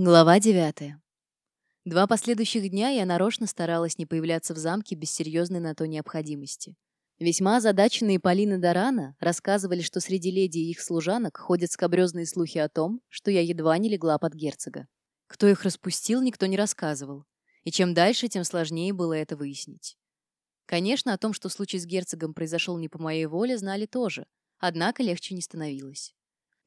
Глава девятая. Два последующих дня я нарочно старалась не появляться в замке без серьезной на то необходимости. Весьма озадаченные Полина Дорана рассказывали, что среди леди и их служанок ходят скобрезные слухи о том, что я едва не легла под герцога. Кто их распустил, никто не рассказывал. И чем дальше, тем сложнее было это выяснить. Конечно, о том, что случай с герцогом произошел не по моей воле, знали тоже, однако легче не становилось.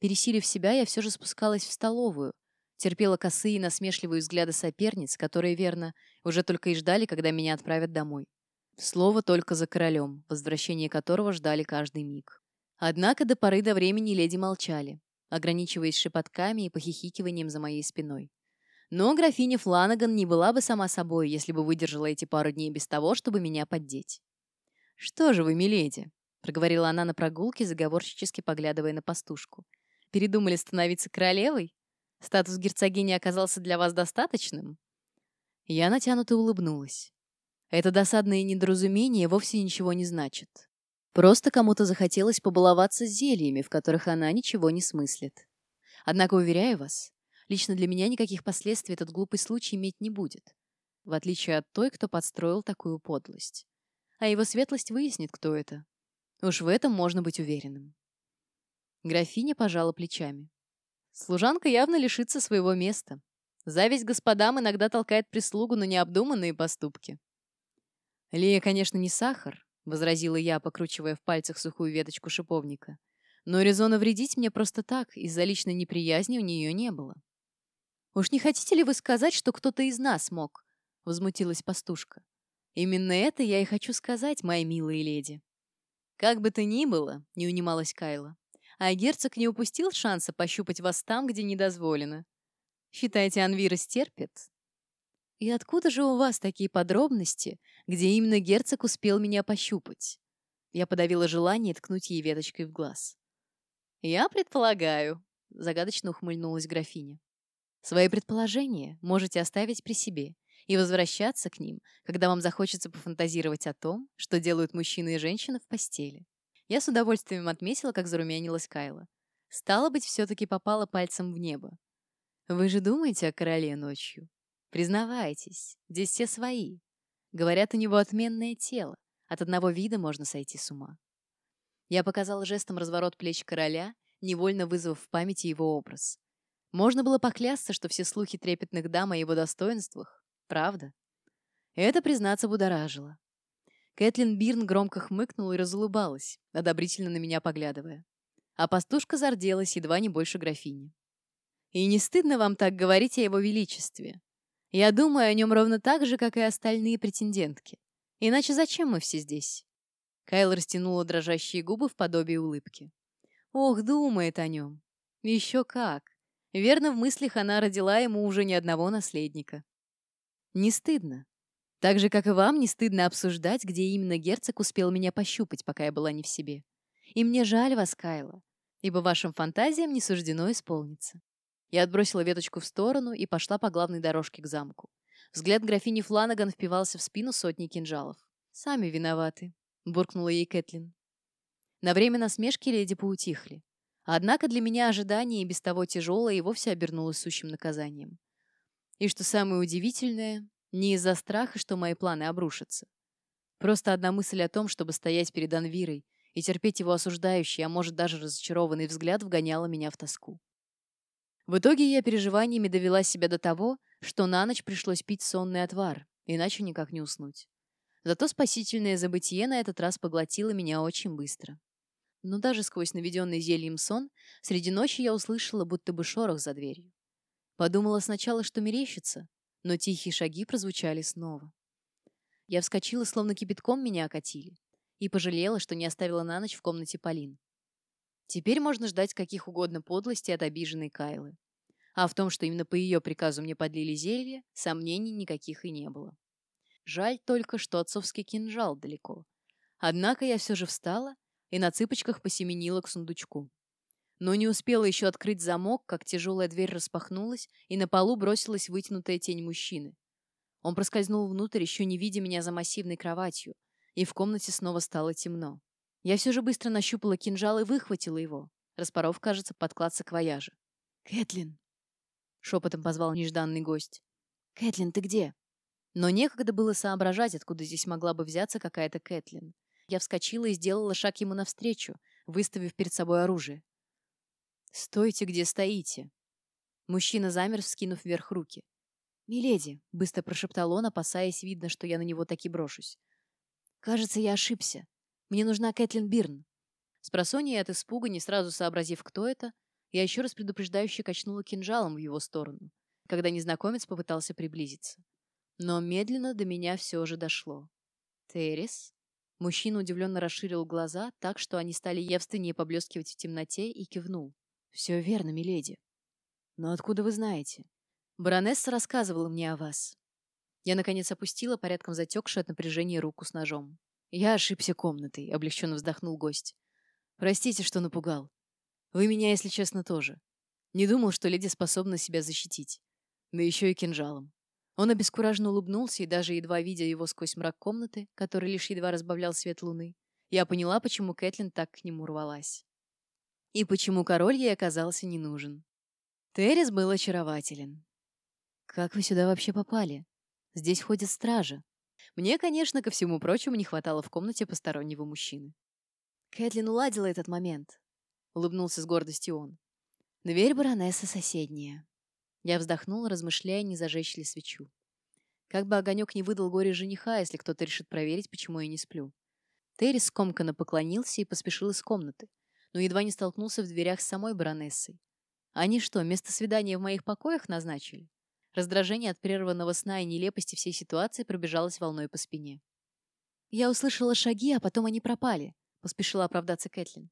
Пересилив себя, я все же спускалась в столовую, терпела косые насмешливые взгляды соперниц, которые, верно, уже только и ждали, когда меня отправят домой. Слово только за королем, возвращение которого ждали каждый миг. Однако до поры до времени леди молчали, ограничиваясь шепотками и похихикиванием за моей спиной. Но графиня Фланаган не была бы сама собой, если бы выдержала эти пару дней без того, чтобы меня поддеть. «Что же вы, миледи?» — проговорила она на прогулке, заговорщически поглядывая на пастушку. «Передумали становиться королевой? Статус герцогини оказался для вас достаточным?» Я натянуто улыбнулась. Это досадное недоразумение вовсе ничего не значит. Просто кому-то захотелось побаловаться зельями, в которых она ничего не смыслит. Однако, уверяю вас, лично для меня никаких последствий этот глупый случай иметь не будет, в отличие от той, кто подстроил такую подлость. А его светлость выяснит, кто это. Уж в этом можно быть уверенным. Графиня пожала плечами. Служанка явно лишится своего места. Зависть господам иногда толкает прислугу на необдуманные поступки. «Лея, конечно, не сахар», — возразила я, покручивая в пальцах сухую веточку шиповника. «Но резона вредить мне просто так, из-за личной неприязни у нее не было». «Уж не хотите ли вы сказать, что кто-то из нас мог?» — возмутилась пастушка. «Именно это я и хочу сказать, мои милые леди». «Как бы то ни было», — не унималась Кайла, а герцог не упустил шанса пощупать вас там, где недозволено. Считаете, Анвира стерпит? И откуда же у вас такие подробности, где именно герцог успел меня пощупать? Я подавила желание ткнуть ей веточкой в глаз. «Я предполагаю», — загадочно ухмыльнулась графиня. «Свои предположения можете оставить при себе и возвращаться к ним, когда вам захочется пофантазировать о том, что делают мужчина и женщина в постели. Я с удовольствием отметила, как зарумянилась Кайла. Стало быть, все-таки попала пальцем в небо. Вы же думаете о короле ночью? Признавайтесь, здесь все свои. Говорят, у него отменное тело. От одного вида можно сойти с ума. Я показала жестом разворот плеч короля, невольно вызвав в памяти его образ. Можно было поклясться, что все слухи трепетных дам о его достоинствах — правда. Это, признаться, будоражило. Кэтлин Бирн громко хмыкнула и разулыбалась, одобрительно на меня поглядывая. А пастушка зарделась едва не больше графини. «И не стыдно вам так говорить о его величестве? Я думаю о нем ровно так же, как и остальные претендентки. Иначе зачем мы все здесь?» Кайл растянула дрожащие губы в подобие улыбки. «Ох, думает о нем. Еще как. Верно, в мыслях она родила ему уже ни одного наследника. Не стыдно. Так же, как и вам, не стыдно обсуждать, где именно герцог успел меня пощупать, пока я была не в себе. И мне жаль вас, Кайла, ибо вашим фантазиям не суждено исполниться. Я отбросила веточку в сторону и пошла по главной дорожке к замку. Взгляд графини Фланаган впивался в спину сотни кинжалов. «Сами виноваты», — буркнула ей Кэтлин. На время насмешки леди поутихли. Однако для меня ожидание и без того тяжелое и вовсе обернулось сущим наказанием. И что самое удивительное, не из-за страха, что мои планы обрушатся. Просто одна мысль о том, чтобы стоять перед Анвирой и терпеть его осуждающий, а может даже разочарованный взгляд, вгоняла меня в тоску. В итоге я переживаниями довела себя до того, что на ночь пришлось пить сонный отвар, иначе никак не уснуть. Зато спасительное забытие на этот раз поглотило меня очень быстро. Но даже сквозь наведенный зельем сон, среди ночи я услышала будто бы шорох за дверью. Подумала сначала, что мерещится, но тихие шаги прозвучали снова. Я вскочила, словно кипятком меня окатили, и пожалела, что не оставила на ночь в комнате Полин. Теперь можно ждать каких угодно подлостей от обиженной Кайлы. А в том, что именно по ее приказу мне подлили зелье, сомнений никаких и не было. Жаль только, что отцовский кинжал далеко. Однако я все же встала и на цыпочках посеменила к сундучку но не успела еще открыть замок, как тяжелая дверь распахнулась, и на полу бросилась вытянутая тень мужчины. Он проскользнул внутрь, еще не видя меня за массивной кроватью, и в комнате снова стало темно. Я все же быстро нащупала кинжал и выхватила его, распоров, кажется, подклад саквояжа. «Кэтлин!» шепотом позвал нежданный гость. «Кэтлин, ты где?» Но некогда было соображать, откуда здесь могла бы взяться какая-то Кэтлин. Я вскочила и сделала шаг ему навстречу, выставив перед собой оружие. «Стойте, где стоите!» Мужчина замер, вскинув вверх руки. «Миледи», — быстро прошептал он, опасаясь, видно, что я на него таки брошусь. «Кажется, я ошибся. Мне нужна Кэтлин Бирн». Спросонья от испуга, не сразу сообразив, кто это, я еще раз предупреждающе качнула кинжалом в его сторону, когда незнакомец попытался приблизиться. Но медленно до меня все же дошло. «Террис?» Мужчина удивленно расширил глаза, так что они стали явственнее поблескивать в темноте, и кивнул. «Все верно, миледи. Но откуда вы знаете?» «Баронесса рассказывала мне о вас». Я, наконец, опустила порядком затекшую от напряжения руку с ножом. «Я ошибся комнатой», — облегченно вздохнул гость. «Простите, что напугал. Вы меня, если честно, тоже. Не думал, что леди способна себя защитить. Да еще и кинжалом. Он обескураженно улыбнулся, и даже едва видя его сквозь мрак комнаты, который лишь едва разбавлял свет луны, я поняла, почему Кэтлин так к нему рвалась. И почему король ей оказался не нужен. Террис был очарователен. «Как вы сюда вообще попали? Здесь ходят стражи». Мне, конечно, ко всему прочему, не хватало в комнате постороннего мужчины. Кэтлин уладила этот момент. Улыбнулся с гордостью он. Дверь баронессы соседняя. Я вздохнула, размышляя, не зажечь ли свечу. Как бы огонек не выдал горе жениха, если кто-то решит проверить, почему я не сплю. Терри скомканно поклонился и поспешил из комнаты, но едва не столкнулся в дверях с самой баронессой. Они что, место свидания в моих покоях назначили? Раздражение от прерванного сна и нелепости всей ситуации пробежалось волной по спине. «Я услышала шаги, а потом они пропали», — поспешила оправдаться Кэтлин.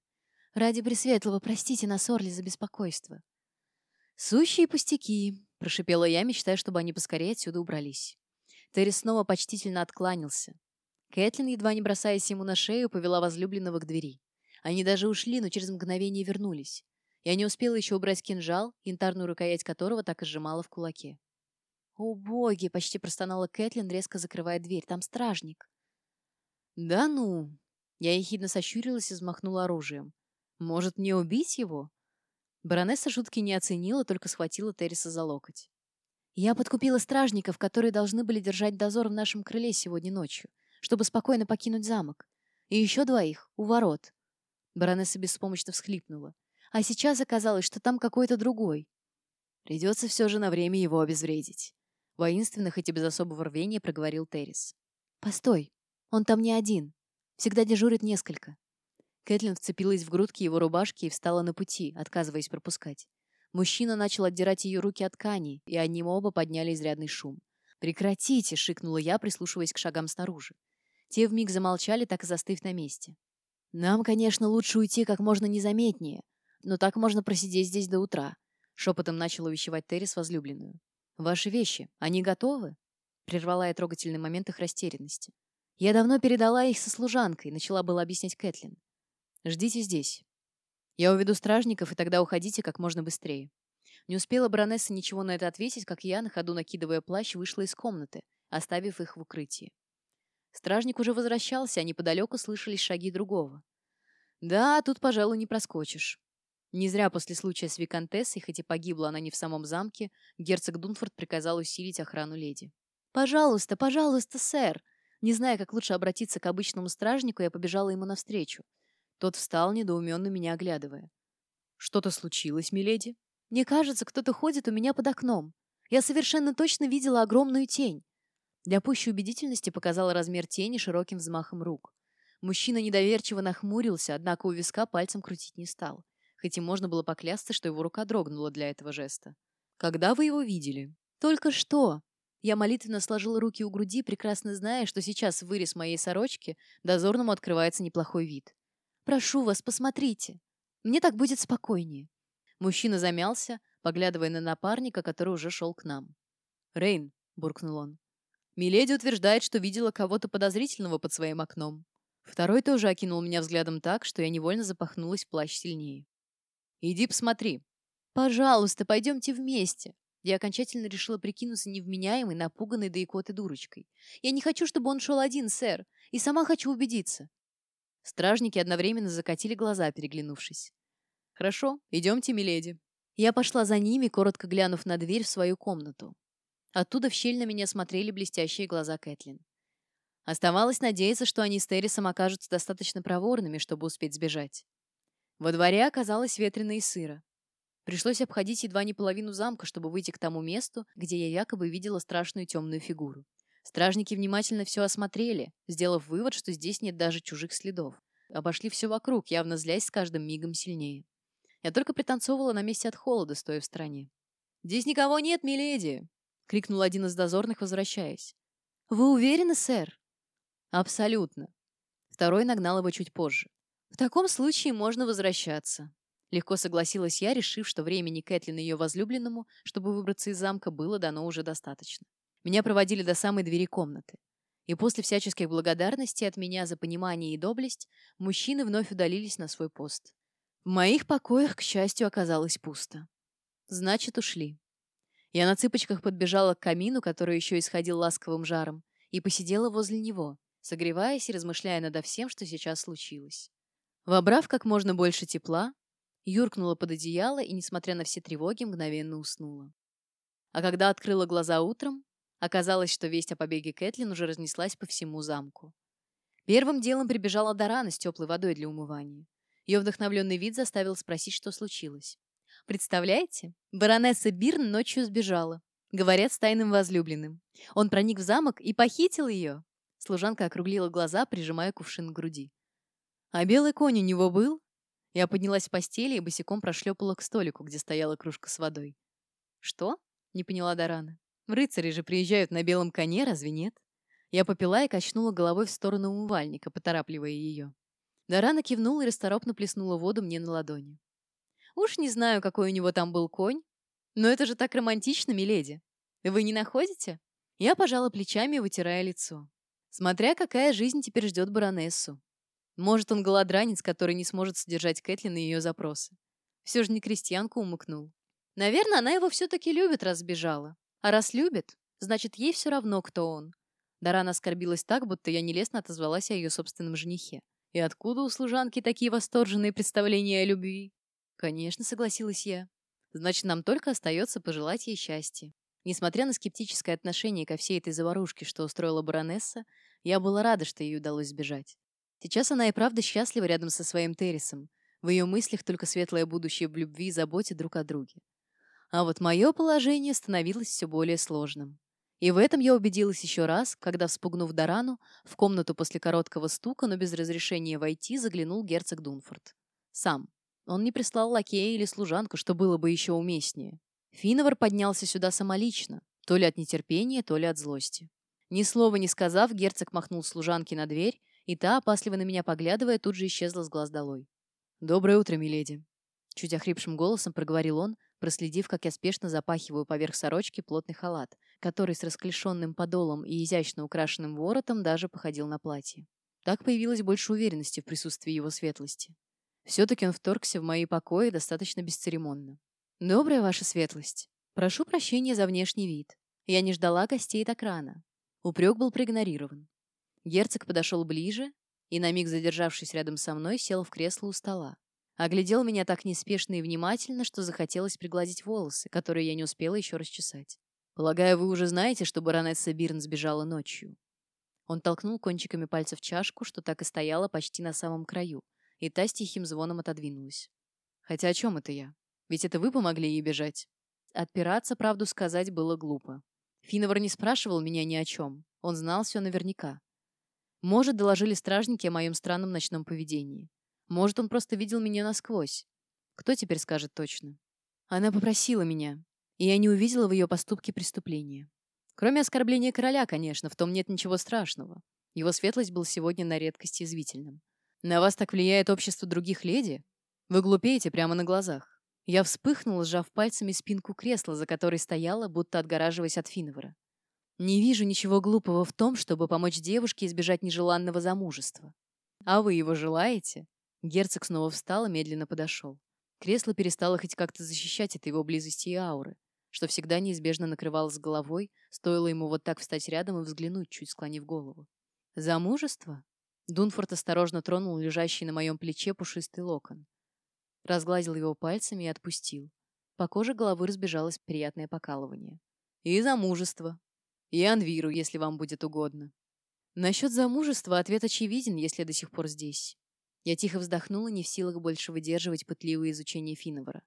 «Ради Пресветлого простите нас, Орли, за беспокойство». «Сущие пустяки», — прошипела я, мечтая, чтобы они поскорее отсюда убрались. Терри снова почтительно откланялся. Кэтлин, едва не бросаясь ему на шею, повела возлюбленного к двери. Они даже ушли, но через мгновение вернулись. Я не успела еще убрать кинжал, янтарную рукоять которого так и сжимала в кулаке. «О, боги!» — почти простонала Кэтлин, резко закрывая дверь. «Там стражник!» «Да ну!» Я ехидно сощурилась и взмахнула оружием. «Может, мне убить его?» Баронесса шутки не оценила, только схватила Терриса за локоть. «Я подкупила стражников, которые должны были держать дозор в нашем крыле сегодня ночью, чтобы спокойно покинуть замок. И еще двоих, у ворот». Баронесса беспомощно всхлипнула. «А сейчас оказалось, что там какой-то другой. Придется все же на время его обезвредить». Воинственно, хоть и без особого рвения, проговорил Террис. «Постой, он там не один. Всегда дежурит несколько. Кэтлин вцепилась в грудки его рубашки и встала на пути, отказываясь пропускать. Мужчина начал отдирать ее руки от ткани, и они оба подняли изрядный шум. «Прекратите!» — шикнула я, прислушиваясь к шагам снаружи. Те вмиг замолчали, так и застыв на месте. «Нам, конечно, лучше уйти как можно незаметнее, но так можно просидеть здесь до утра», — шепотом начал увещевать Террис возлюбленную. «Ваши вещи, они готовы?» — прервала я трогательный момент их растерянности. «Я давно передала их со служанкой», — начала было объяснять Кэтлин. Ждите здесь. Я уведу стражников, и тогда уходите как можно быстрее. Не успела баронесса ничего на это ответить, как я, на ходу накидывая плащ, вышла из комнаты, оставив их в укрытии. Стражник уже возвращался, а неподалеку слышались шаги другого. Да, тут, пожалуй, не проскочишь. Не зря после случая с Викантессой, хоть и погибла она не в самом замке, герцог Дунфорд приказал усилить охрану леди. «Пожалуйста, пожалуйста, сэр!» Не зная, как лучше обратиться к обычному стражнику, я побежала ему навстречу. Тот встал, недоуменно меня оглядывая. «Что-то случилось, миледи?» «Мне кажется, кто-то ходит у меня под окном. Я совершенно точно видела огромную тень». Для пущей убедительности показала размер тени широким взмахом рук. Мужчина недоверчиво нахмурился, однако у виска пальцем крутить не стал. Хоть и можно было поклясться, что его рука дрогнула для этого жеста. «Когда вы его видели?» «Только что!» Я молитвенно сложила руки у груди, прекрасно зная, что сейчас вырез моей сорочки дозорному открывается неплохой вид. Прошу вас, посмотрите. Мне так будет спокойнее». Мужчина замялся, поглядывая на напарника, который уже шел к нам. «Рейн», — буркнул он. «Миледи утверждает, что видела кого-то подозрительного под своим окном». Второй тоже окинул меня взглядом так, что я невольно запахнулась в плащ сильнее. «Иди посмотри». «Пожалуйста, пойдемте вместе». Я окончательно решила прикинуться невменяемой, напуганной да икоты дурочкой. «Я не хочу, чтобы он шел один, сэр, и сама хочу убедиться». Стражники одновременно закатили глаза, переглянувшись. «Хорошо, идемте, миледи». Я пошла за ними, коротко глянув на дверь в свою комнату. Оттуда в щель на меня смотрели блестящие глаза Кэтлин. Оставалось надеяться, что они с Террисом окажутся достаточно проворными, чтобы успеть сбежать. Во дворе оказалось ветрено и сыро. Пришлось обходить едва не половину замка, чтобы выйти к тому месту, где я якобы видела страшную темную фигуру. Стражники внимательно все осмотрели, сделав вывод, что здесь нет даже чужих следов. Обошли все вокруг, явно злясь с каждым мигом сильнее. Я только пританцовывала на месте от холода, стоя в стороне. «Здесь никого нет, миледи!» — крикнул один из дозорных, возвращаясь. «Вы уверены, сэр?» «Абсолютно». Второй нагнал его чуть позже. «В таком случае можно возвращаться». Легко согласилась я, решив, что времени Кэтлин и ее возлюбленному, чтобы выбраться из замка, было дано уже достаточно. Меня проводили до самой двери комнаты. И после всяческих благодарностей от меня за понимание и доблесть, мужчины вновь удалились на свой пост. В моих покоях, к счастью, оказалось пусто. Значит, ушли. Я на цыпочках подбежала к камину, который еще исходил ласковым жаром, и посидела возле него, согреваясь и размышляя над всем, что сейчас случилось. Вобрав как можно больше тепла, юркнула под одеяло и, несмотря на все тревоги, мгновенно уснула. А когда открыла глаза утром, оказалось, что весть о побеге Кэтлин уже разнеслась по всему замку. Первым делом прибежала Дорана с теплой водой для умывания. Ее вдохновленный вид заставил спросить, что случилось. Представляете, баронесса Бирн ночью сбежала. Говорят, с тайным возлюбленным. Он проник в замок и похитил ее. Служанка округлила глаза, прижимая кувшин к груди. А белый конь у него был? Я поднялась с постели и босиком прошлепала к столику, где стояла кружка с водой. «Что?» — не поняла Дорана. «Рыцари же приезжают на белом коне, разве нет?» Я попила и качнула головой в сторону умывальника, поторапливая ее. Дорана кивнула и расторопно плеснула воду мне на ладони. «Уж не знаю, какой у него там был конь, но это же так романтично, миледи. Вы не находите?» Я пожала плечами, вытирая лицо. Смотря какая жизнь теперь ждет баронессу. Может, он голодранец, который не сможет содержать Кэтлин и ее запросы. Все же не крестьянку умыкнул. Наверное, она его все-таки любит, раз сбежала. А раз любит, значит, ей все равно, кто он. Дарана оскорбилась так, будто я нелестно отозвалась о ее собственном женихе. И откуда у служанки такие восторженные представления о любви? Конечно, согласилась я. Значит, нам только остается пожелать ей счастья. Несмотря на скептическое отношение ко всей этой заварушке, что устроила баронесса, я была рада, что ей удалось сбежать. Сейчас она и правда счастлива рядом со своим Террисом. В ее мыслях только светлое будущее в любви и заботе друг о друге. А вот мое положение становилось все более сложным. И в этом я убедилась еще раз, когда, вспугнув Дорану, в комнату после короткого стука, но без разрешения войти, заглянул герцог Дунфорд. Сам. Он не прислал лакея или служанку, что было бы еще уместнее. Финовар поднялся сюда самолично, то ли от нетерпения, то ли от злости. Ни слова не сказав, герцог махнул служанке на дверь, и та, опасливо на меня поглядывая, тут же исчезла с глаз долой. «Доброе утро, миледи!» Чуть охрипшим голосом проговорил он, проследив, как я спешно запахиваю поверх сорочки плотный халат, который с расклешенным подолом и изящно украшенным воротом даже походил на платье. Так появилось больше уверенности в присутствии его светлости. Все-таки он вторгся в мои покои достаточно бесцеремонно. «Добрая ваша светлость. Прошу прощения за внешний вид. Я не ждала гостей так рано». Упрек был проигнорирован. Герцог подошел ближе и, на миг задержавшись рядом со мной, сел в кресло у стола. Оглядел меня так неспешно и внимательно, что захотелось пригладить волосы, которые я не успела еще расчесать. «Полагаю, вы уже знаете, что баронесса Бирн сбежала ночью?» Он толкнул кончиками пальцев чашку, что так и стояла почти на самом краю, и та с тихим звоном отодвинулась. «Хотя о чем это я? Ведь это вы помогли ей бежать?» Отпираться, правду сказать, было глупо. Финовар не спрашивал меня ни о чем. Он знал все наверняка. Может, доложили стражники о моем странном ночном поведении. Может, он просто видел меня насквозь. Кто теперь скажет точно? Она попросила меня, и я не увидела в ее поступке преступления. Кроме оскорбления короля, конечно, в том нет ничего страшного. Его светлость был сегодня на редкость язвительным. На вас так влияет общество других леди? Вы глупеете прямо на глазах. Я вспыхнула, сжав пальцами спинку кресла, за которой стояла, будто отгораживаясь от Финовара. Не вижу ничего глупого в том, чтобы помочь девушке избежать нежеланного замужества. А вы его желаете? Герцог снова встал и медленно подошел. Кресло перестало хоть как-то защищать от его близости и ауры, что всегда неизбежно накрывалось головой, стоило ему вот так встать рядом и взглянуть, чуть склонив голову. «Замужество?» Дунфорд осторожно тронул лежащий на моем плече пушистый локон. Разгладил его пальцами и отпустил. По коже головы разбежалось приятное покалывание. «И замужество. И Анвиру, если вам будет угодно». Насчет замужества ответ очевиден, если я до сих пор здесь. Я тихо вздохнула, не в силах больше выдерживать пытливое изучение Финовара.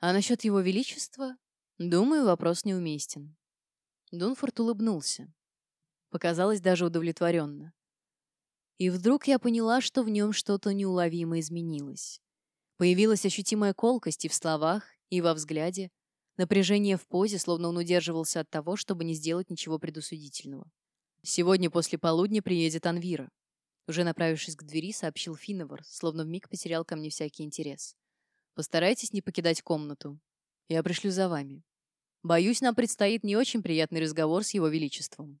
А насчет его величества, думаю, вопрос неуместен. Дунфорд улыбнулся. Показалось даже удовлетворенно. И вдруг я поняла, что в нем что-то неуловимо изменилось. Появилась ощутимая колкость и в словах, и во взгляде, напряжение в позе, словно он удерживался от того, чтобы не сделать ничего предусудительного. «Сегодня после полудня приедет Анвира», уже направившись к двери, сообщил Финовар, словно вмиг потерял ко мне всякий интерес. «Постарайтесь не покидать комнату. Я пришлю за вами. Боюсь, нам предстоит не очень приятный разговор с его величеством».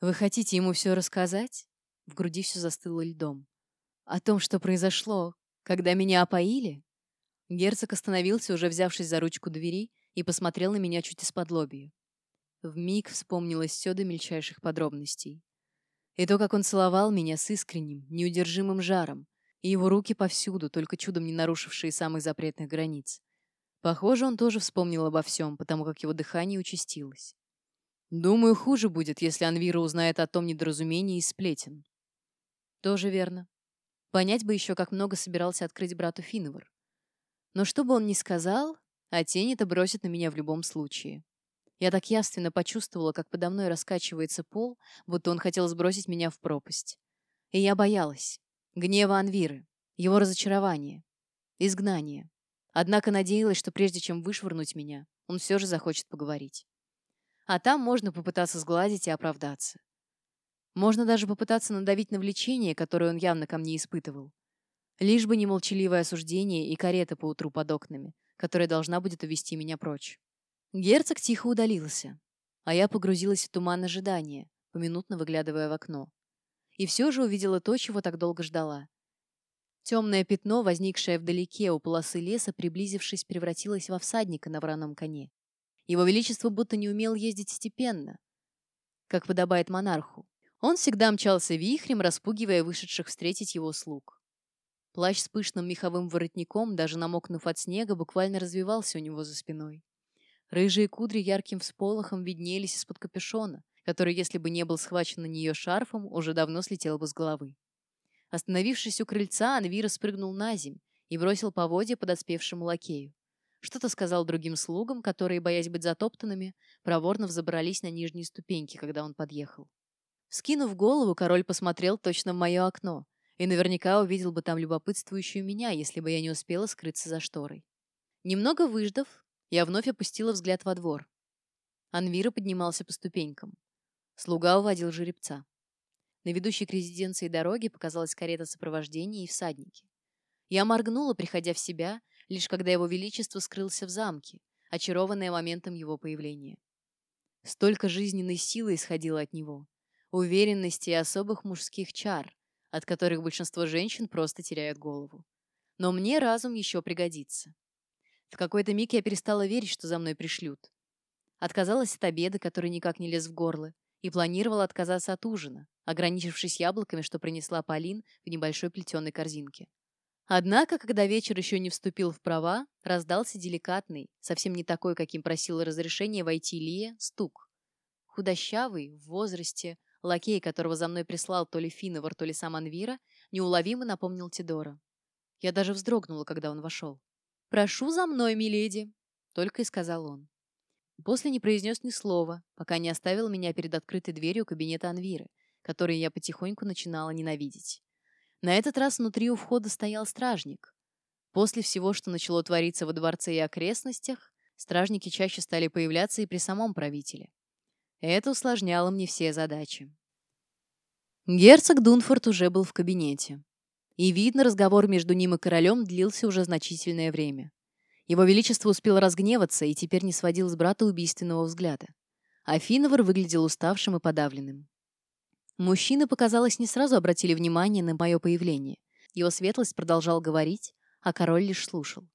«Вы хотите ему все рассказать?» В груди все застыло льдом. «О том, что произошло, когда меня опоили?» Герцог остановился, уже взявшись за ручку двери, и посмотрел на меня чуть из-под лобья. Вмиг вспомнилось все до мельчайших подробностей. И то, как он целовал меня с искренним, неудержимым жаром, и его руки повсюду, только чудом не нарушившие самых запретных границ. Похоже, он тоже вспомнил обо всем, потому как его дыхание участилось. Думаю, хуже будет, если Анвира узнает о том недоразумении и сплетен. Тоже верно. Понять бы еще, как много собирался открыть брату Финовар. Но что бы он ни сказал, а тень это бросит на меня в любом случае. Я так явственно почувствовала, как подо мной раскачивается пол, будто он хотел сбросить меня в пропасть. И я боялась. Гнева Анвиры, его разочарования, изгнания. Однако надеялась, что прежде чем вышвырнуть меня, он все же захочет поговорить. А там можно попытаться сгладить и оправдаться. Можно даже попытаться надавить на влечение, которое он явно ко мне испытывал. Лишь бы не молчаливое осуждение и карета по утру под окнами, которая должна будет увести меня прочь. Герцог тихо удалился, а я погрузилась в туман ожидания, поминутно выглядывая в окно. И все же увидела то, чего так долго ждала. Темное пятно, возникшее вдалеке у полосы леса, приблизившись, превратилось во всадника на враном коне. Его Величество будто не умел ездить степенно, как подобает монарху. Он всегда мчался вихрем, распугивая вышедших встретить его слуг. Плащ с пышным меховым воротником, даже намокнув от снега, буквально развивался у него за спиной. Рыжие кудри ярким всполохом виднелись из-под капюшона, который, если бы не был схвачен на нее шарфом, уже давно слетел бы с головы. Остановившись у крыльца, Анвира спрыгнул на земь и бросил поводья подоспевшему лакею. Что-то сказал другим слугам, которые, боясь быть затоптанными, проворно взобрались на нижние ступеньки, когда он подъехал. Скинув голову, король посмотрел точно в мое окно и наверняка увидел бы там любопытствующую меня, если бы я не успела скрыться за шторой. Немного выждав, я вновь опустила взгляд во двор. Анвира поднимался по ступенькам. Слуга уводил жеребца. На ведущей к резиденции дороге показалась карета сопровождения и всадники. Я моргнула, приходя в себя, лишь когда его величество скрылся в замке, очарованное моментом его появления. Столько жизненной силы исходило от него, уверенности и особых мужских чар, от которых большинство женщин просто теряют голову. Но мне разум еще пригодится. В какой-то миг я перестала верить, что за мной пришлют. Отказалась от обеда, который никак не лез в горло, и планировала отказаться от ужина, ограничившись яблоками, что принесла Полин в небольшой плетеной корзинке. Однако, когда вечер еще не вступил в права, раздался деликатный, совсем не такой, каким просила разрешение войти Лия, стук. Худощавый, в возрасте, лакей, которого за мной прислал то ли Финовар, то ли сам Анвира, неуловимо напомнил Тидора. Я даже вздрогнула, когда он вошел. «Прошу за мной, миледи», — только и сказал он. После не произнес ни слова, пока не оставил меня перед открытой дверью кабинета Анвиры, который я потихоньку начинала ненавидеть. На этот раз внутри у входа стоял стражник. После всего, что начало твориться во дворце и окрестностях, стражники чаще стали появляться и при самом правителе. Это усложняло мне все задачи. Герцог Дунфорд уже был в кабинете. И, видно, разговор между ним и королем длился уже значительное время. Его Величество успел разгневаться и теперь не сводил с брата убийственного взгляда. Афиновар выглядел уставшим и подавленным. Мужчины, показалось, не сразу обратили внимание на мое появление. Его светлость продолжал говорить, а король лишь слушал.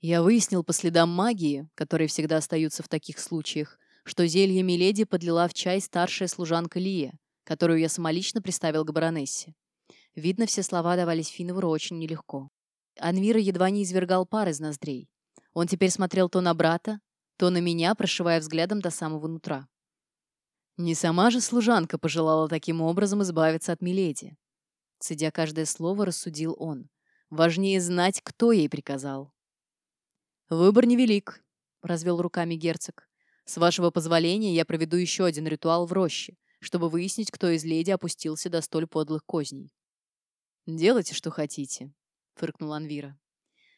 Я выяснил по следам магии, которые всегда остаются в таких случаях, что зелье Миледи подлила в чай старшая служанка Лия, которую я самолично приставил к баронессе. Видно, все слова давались Финовру очень нелегко. Анвира едва не извергал пар из ноздрей. Он теперь смотрел то на брата, то на меня, прошивая взглядом до самого нутра. Не сама же служанка пожелала таким образом избавиться от Миледи. Цедя каждое слово, рассудил он. Важнее знать, кто ей приказал. «Выбор невелик», — развел руками герцог. «С вашего позволения я проведу еще один ритуал в роще, чтобы выяснить, кто из леди опустился до столь подлых козней». «Делайте, что хотите», — фыркнул Анвира.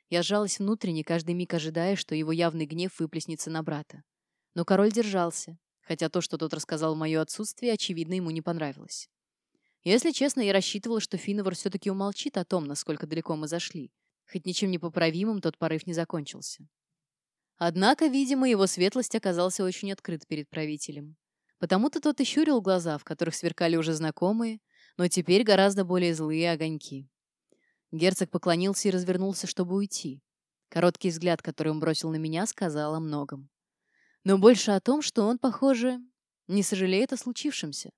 Я сжалась внутренне, каждый миг ожидая, что его явный гнев выплеснется на брата. Но король держался, хотя то, что тот рассказал в мое отсутствие, очевидно, ему не понравилось. Если честно, я рассчитывала, что Финовар все-таки умолчит о том, насколько далеко мы зашли, хоть ничем не поправимым тот порыв не закончился. Однако, видимо, его светлость оказался очень открыт перед правителем. Потому-то тот и щурил глаза, в которых сверкали уже знакомые, но теперь гораздо более злые огоньки. Герцог поклонился и развернулся, чтобы уйти. Короткий взгляд, который он бросил на меня, сказал о многом. Но больше о том, что он, похоже, не сожалеет о случившемся.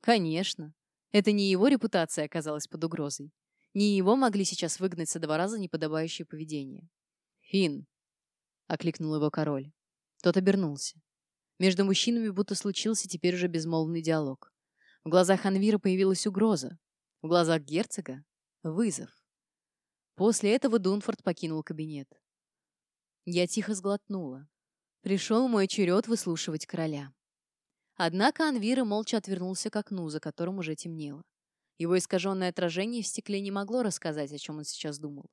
Конечно. Это не его репутация оказалась под угрозой. Не его могли сейчас выгнать со двора за неподобающее поведение. «Финн!» — окликнул его король. Тот обернулся. Между мужчинами будто случился теперь уже безмолвный диалог. В глазах Анвира появилась угроза. В глазах герцога — вызов. После этого Дунфорд покинул кабинет. Я тихо сглотнула. Пришел мой черед выслушивать короля. Однако Анвира молча отвернулся к окну, за которым уже темнело. Его искаженное отражение в стекле не могло рассказать, о чем он сейчас думал.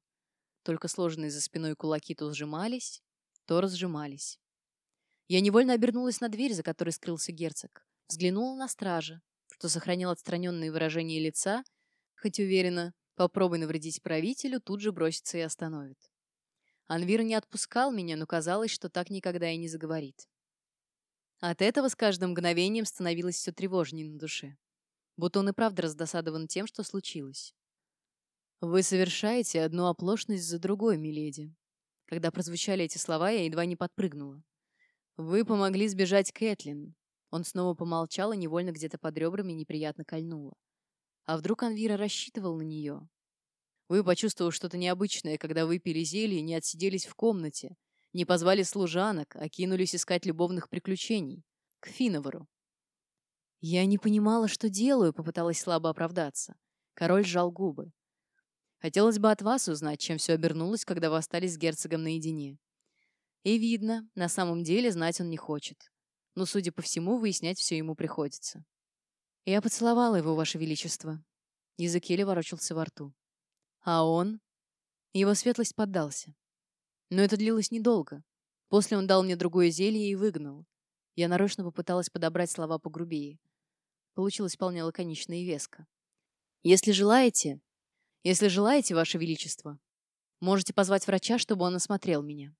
Только сложенные за спиной кулаки то сжимались, то разжимались. Я невольно обернулась на дверь, за которой скрылся герцог. Взглянула на стража, что сохранил отстраненные выражения лица, хоть уверена, попробуй навредить правителю, тут же бросится и остановит. Анвир не отпускал меня, но казалось, что так никогда и не заговорит. От этого с каждым мгновением становилось все тревожнее на душе. Будто он и правда раздосадован тем, что случилось. «Вы совершаете одну оплошность за другой, миледи». Когда прозвучали эти слова, я едва не подпрыгнула. «Вы помогли сбежать Кэтлин». Он снова помолчал и невольно где-то под ребрами неприятно кольнуло. А вдруг Анвира рассчитывал на нее? Вы почувствовали что-то необычное, когда выпили зелье не отсиделись в комнате, не позвали служанок, а кинулись искать любовных приключений. К Финовару. Я не понимала, что делаю, попыталась слабо оправдаться. Король сжал губы. Хотелось бы от вас узнать, чем все обернулось, когда вы остались с герцогом наедине. И видно, на самом деле знать он не хочет. Но, судя по всему, выяснять все ему приходится. Я поцеловала его, ваше величество. Язык еле ворочался во рту. А он? Его светлость поддался. Но это длилось недолго. После он дал мне другое зелье и выгнал. Я нарочно попыталась подобрать слова погрубее. Получилось вполне лаконично и веско. Если желаете, если желаете, Ваше Величество, можете позвать врача, чтобы он осмотрел меня.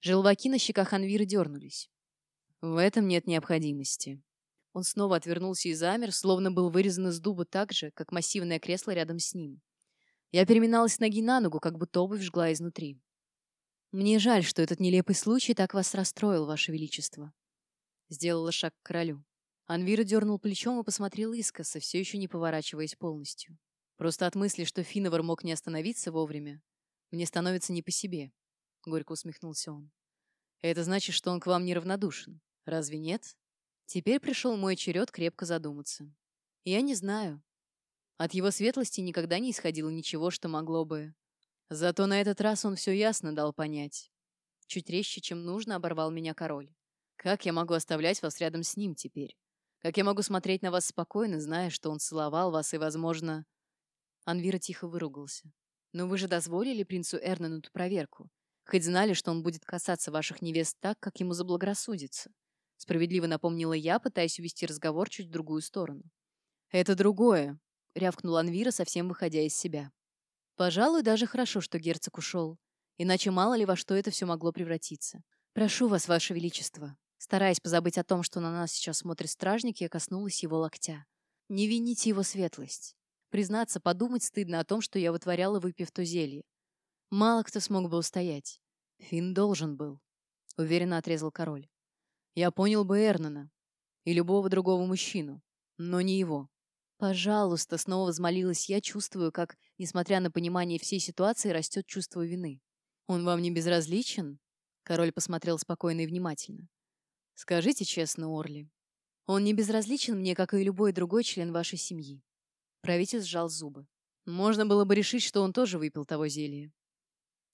Желваки на щеках Анвира дернулись. В этом нет необходимости. Он снова отвернулся и замер, словно был вырезан из дуба так же, как массивное кресло рядом с ним. Я переминалась с ноги на ногу, как будто обувь жгла изнутри. «Мне жаль, что этот нелепый случай так вас расстроил, Ваше Величество». Сделала шаг к королю. Анвира дернул плечом и посмотрел искоса, все еще не поворачиваясь полностью. Просто от мысли, что Финовар мог не остановиться вовремя, мне становится не по себе, — горько усмехнулся он. Это значит, что он к вам неравнодушен. Разве нет? Теперь пришел мой черед крепко задуматься. Я не знаю, от его светлости никогда не исходило ничего, что могло бы... Зато на этот раз он все ясно дал понять. Чуть резче, чем нужно, оборвал меня король. Как я могу оставлять вас рядом с ним теперь? Как я могу смотреть на вас спокойно, зная, что он целовал вас и, возможно... Анвира тихо выругался. Но вы же дозволили принцу Эрнану эту проверку. Хоть знали, что он будет касаться ваших невест так, как ему заблагорассудится. Справедливо напомнила я, пытаясь увести разговор чуть в другую сторону. Это другое, — рявкнул Анвира, совсем выходя из себя. «Пожалуй, даже хорошо, что герцог ушел. Иначе мало ли во что это все могло превратиться. Прошу вас, ваше величество». Стараясь позабыть о том, что на нас сейчас смотрит стражник, я коснулась его локтя. «Не вините его светлость. Признаться, подумать стыдно о том, что я вытворяла, выпив то зелье. Мало кто смог бы устоять. Финн должен был», — уверенно отрезал король. «Я понял бы Эрнана и любого другого мужчину, но не его. «Пожалуйста», — снова взмолилась я, чувствую, как, несмотря на понимание всей ситуации, растет чувство вины. «Он вам не безразличен?» Король посмотрел спокойно и внимательно. «Скажите честно, Орли, он не безразличен мне, как и любой другой член вашей семьи». Правитель сжал зубы. Можно было бы решить, что он тоже выпил того зелья.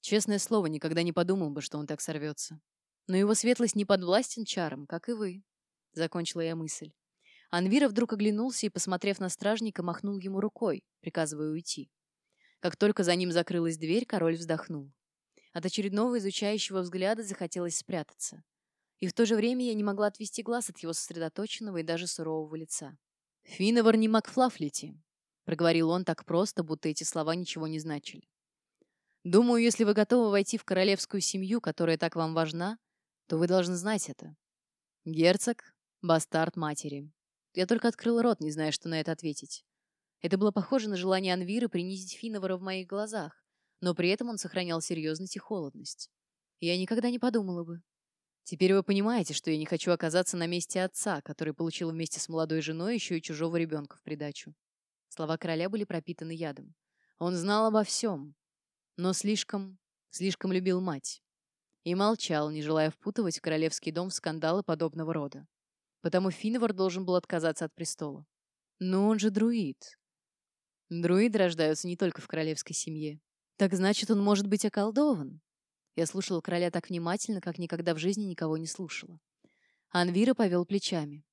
Честное слово, никогда не подумал бы, что он так сорвется. Но его светлость не подвластен чарам, как и вы. Закончила я мысль. Анвира вдруг оглянулся и, посмотрев на стражника, махнул ему рукой, приказывая уйти. Как только за ним закрылась дверь, король вздохнул. От очередного изучающего взгляда захотелось спрятаться. И в то же время я не могла отвести глаз от его сосредоточенного и даже сурового лица. «Финовар не Макфлафлити», — проговорил он так просто, будто эти слова ничего не значили. «Думаю, если вы готовы войти в королевскую семью, которая так вам важна, то вы должны знать это. Герцог — бастард матери. Я только открыл рот, не зная, что на это ответить. Это было похоже на желание Анвиры принизить Финовара в моих глазах, но при этом он сохранял серьезность и холодность. Я никогда не подумала бы. Теперь вы понимаете, что я не хочу оказаться на месте отца, который получил вместе с молодой женой еще и чужого ребенка в придачу. Слова короля были пропитаны ядом. Он знал обо всем, но слишком, слишком любил мать. И молчал, не желая впутывать в королевский дом в скандалы подобного рода. Потому Финвар должен был отказаться от престола. Но он же друид. Друиды рождаются не только в королевской семье. Так значит, он может быть околдован. Я слушала короля так внимательно, как никогда в жизни никого не слушала. Анвира повел плечами.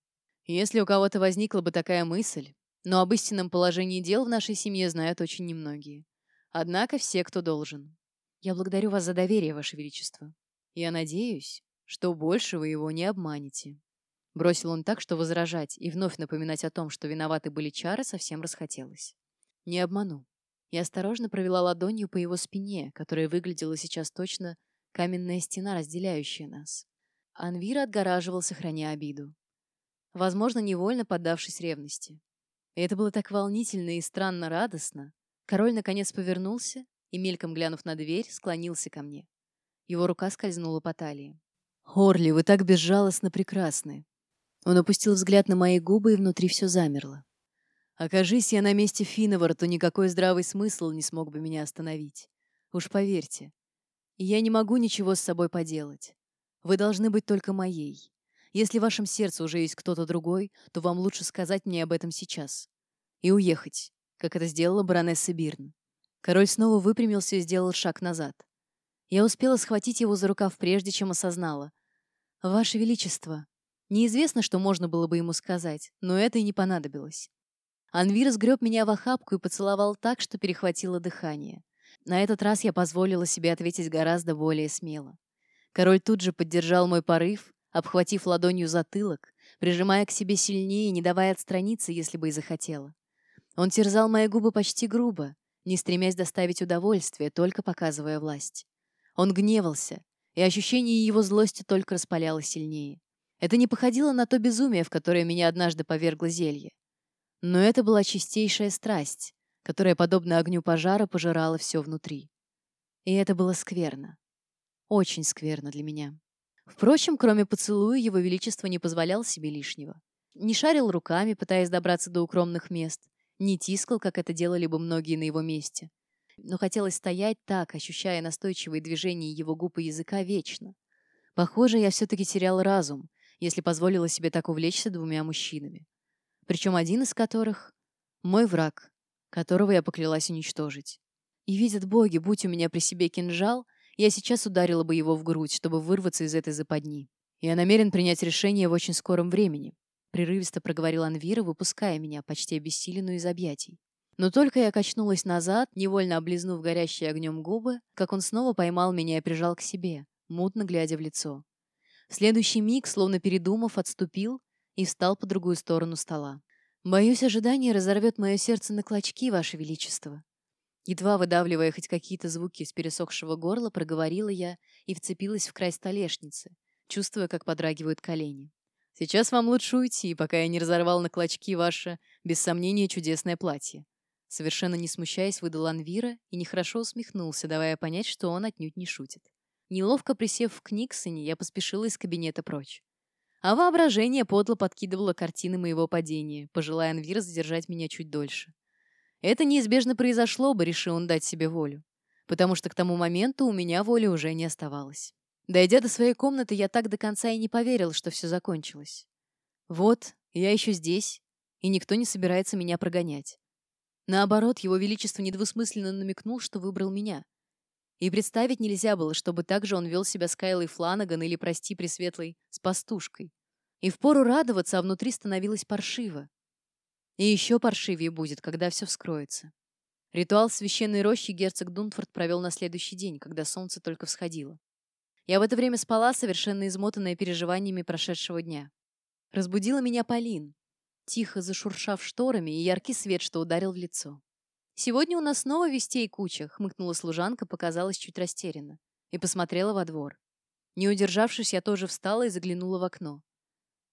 Если у кого-то возникла бы такая мысль, но об истинном положении дел в нашей семье знают очень немногие. Однако все, кто должен. Я благодарю вас за доверие, ваше величество. Я надеюсь, что больше вы его не обманете. Бросил он так, что возражать и вновь напоминать о том, что виноваты были чары, совсем расхотелось. Не обману. Я осторожно провела ладонью по его спине, которая выглядела сейчас точно каменная стена, разделяющая нас. Анвир отгораживал, сохраня обиду. Возможно, невольно поддавшись ревности. И это было так волнительно и странно радостно. Король наконец повернулся и, мельком глянув на дверь, склонился ко мне. Его рука скользнула по талии. «Орли, вы так безжалостно прекрасны!» Он опустил взгляд на мои губы, и внутри все замерло. Окажись я на месте Финовара, то никакой здравый смысл не смог бы меня остановить. Уж поверьте. Я не могу ничего с собой поделать. Вы должны быть только моей. Если в вашем сердце уже есть кто-то другой, то вам лучше сказать мне об этом сейчас. И уехать, как это сделала баронесса Бирн. Король снова выпрямился и сделал шаг назад. Я успела схватить его за рукав прежде, чем осознала. «Ваше Величество!» Неизвестно, что можно было бы ему сказать, но это и не понадобилось. Анвир сгреб меня в охапку и поцеловал так, что перехватило дыхание. На этот раз я позволила себе ответить гораздо более смело. Король тут же поддержал мой порыв, обхватив ладонью затылок, прижимая к себе сильнее, не давая отстраниться, если бы и захотела. Он терзал мои губы почти грубо, не стремясь доставить удовольствие, только показывая власть. Он гневался, и ощущение его злости только распаляло сильнее. Это не походило на то безумие, в которое меня однажды повергло зелье. Но это была чистейшая страсть, которая, подобно огню пожара, пожирала все внутри. И это было скверно. Очень скверно для меня. Впрочем, кроме поцелуя, его величество не позволял себе лишнего. Не шарил руками, пытаясь добраться до укромных мест, не тискал, как это делали бы многие на его месте. Но хотелось стоять так, ощущая настойчивые движения его губ и языка вечно. Похоже, я все-таки терял разум, если позволила себе так увлечься двумя мужчинами причем один из которых — мой враг, которого я поклялась уничтожить. И видят боги, будь у меня при себе кинжал, я сейчас ударила бы его в грудь, чтобы вырваться из этой западни. Я намерен принять решение в очень скором времени, прерывисто проговорил Анвира, выпуская меня, почти обессиленную из объятий. Но только я качнулась назад, невольно облизнув горящие огнем губы, как он снова поймал меня и прижал к себе, мутно глядя в лицо. В следующий миг, словно передумав, отступил и встал по другую сторону стола. «Боюсь, ожидание разорвет мое сердце на клочки, Ваше Величество». Едва выдавливая хоть какие-то звуки из пересохшего горла, проговорила я и вцепилась в край столешницы, чувствуя, как подрагивают колени. «Сейчас вам лучше уйти, пока я не разорвал на клочки ваше, без сомнения, чудесное платье». Совершенно не смущаясь, выдал Анвира и нехорошо усмехнулся, давая понять, что он отнюдь не шутит. Неловко присев в Книксоне, я поспешила из кабинета прочь. А воображение подло подкидывало картины моего падения, пожелая Анвир задержать меня чуть дольше. Это неизбежно произошло бы, решил он дать себе волю. потому что к тому моменту у меня воли уже не оставалось. Дойдя до своей комнаты, я так до конца и не поверил, что все закончилось. Вот, я еще здесь, и никто не собирается меня прогонять. Наоборот, его величество недвусмысленно намекнул, что выбрал меня. И представить нельзя было, чтобы так же он вел себя с Кайлой Фланаган или, прости, Пресветлой, с пастушкой. И впору радоваться, а внутри становилось паршиво. И еще паршивее будет, когда все вскроется. Ритуал священной рощи герцог Дунфорд провел на следующий день, когда солнце только всходило. Я в это время спала, совершенно измотанная переживаниями прошедшего дня. Разбудила меня Полин, тихо зашуршав шторами и яркий свет, что ударил в лицо. «Сегодня у нас снова вестей куча», — хмыкнула служанка, показалась чуть растерянно, и посмотрела во двор. Не удержавшись, я тоже встала и заглянула в окно.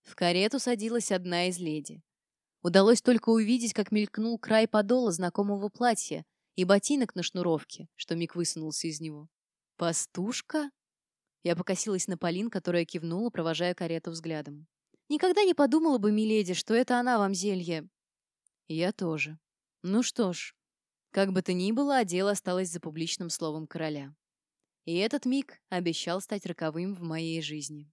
В карету садилась одна из леди. Удалось только увидеть, как мелькнул край подола знакомого платья и ботинок на шнуровке, что миг высунулся из него. «Пастушка?» Я покосилась на Полин, которая кивнула, провожая карету взглядом. «Никогда не подумала бы, миледи, что это она вам зелье». «Я тоже. Ну что ж, как бы то ни было, а дело осталось за публичным словом короля. И этот миг обещал стать роковым в моей жизни.